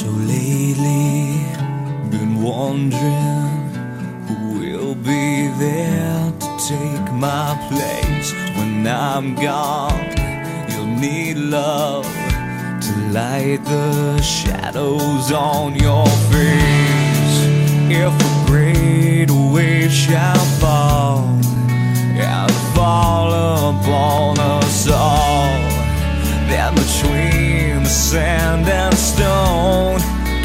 So lately, been wondering who will be there to take my place when I'm gone. You'll need love to light the shadows on your face. If a great wave shall fall and fall upon us all, then between the sand and stone.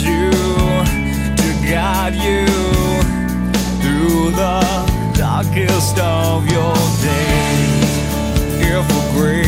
you, to guide you through the darkest of your days. If a great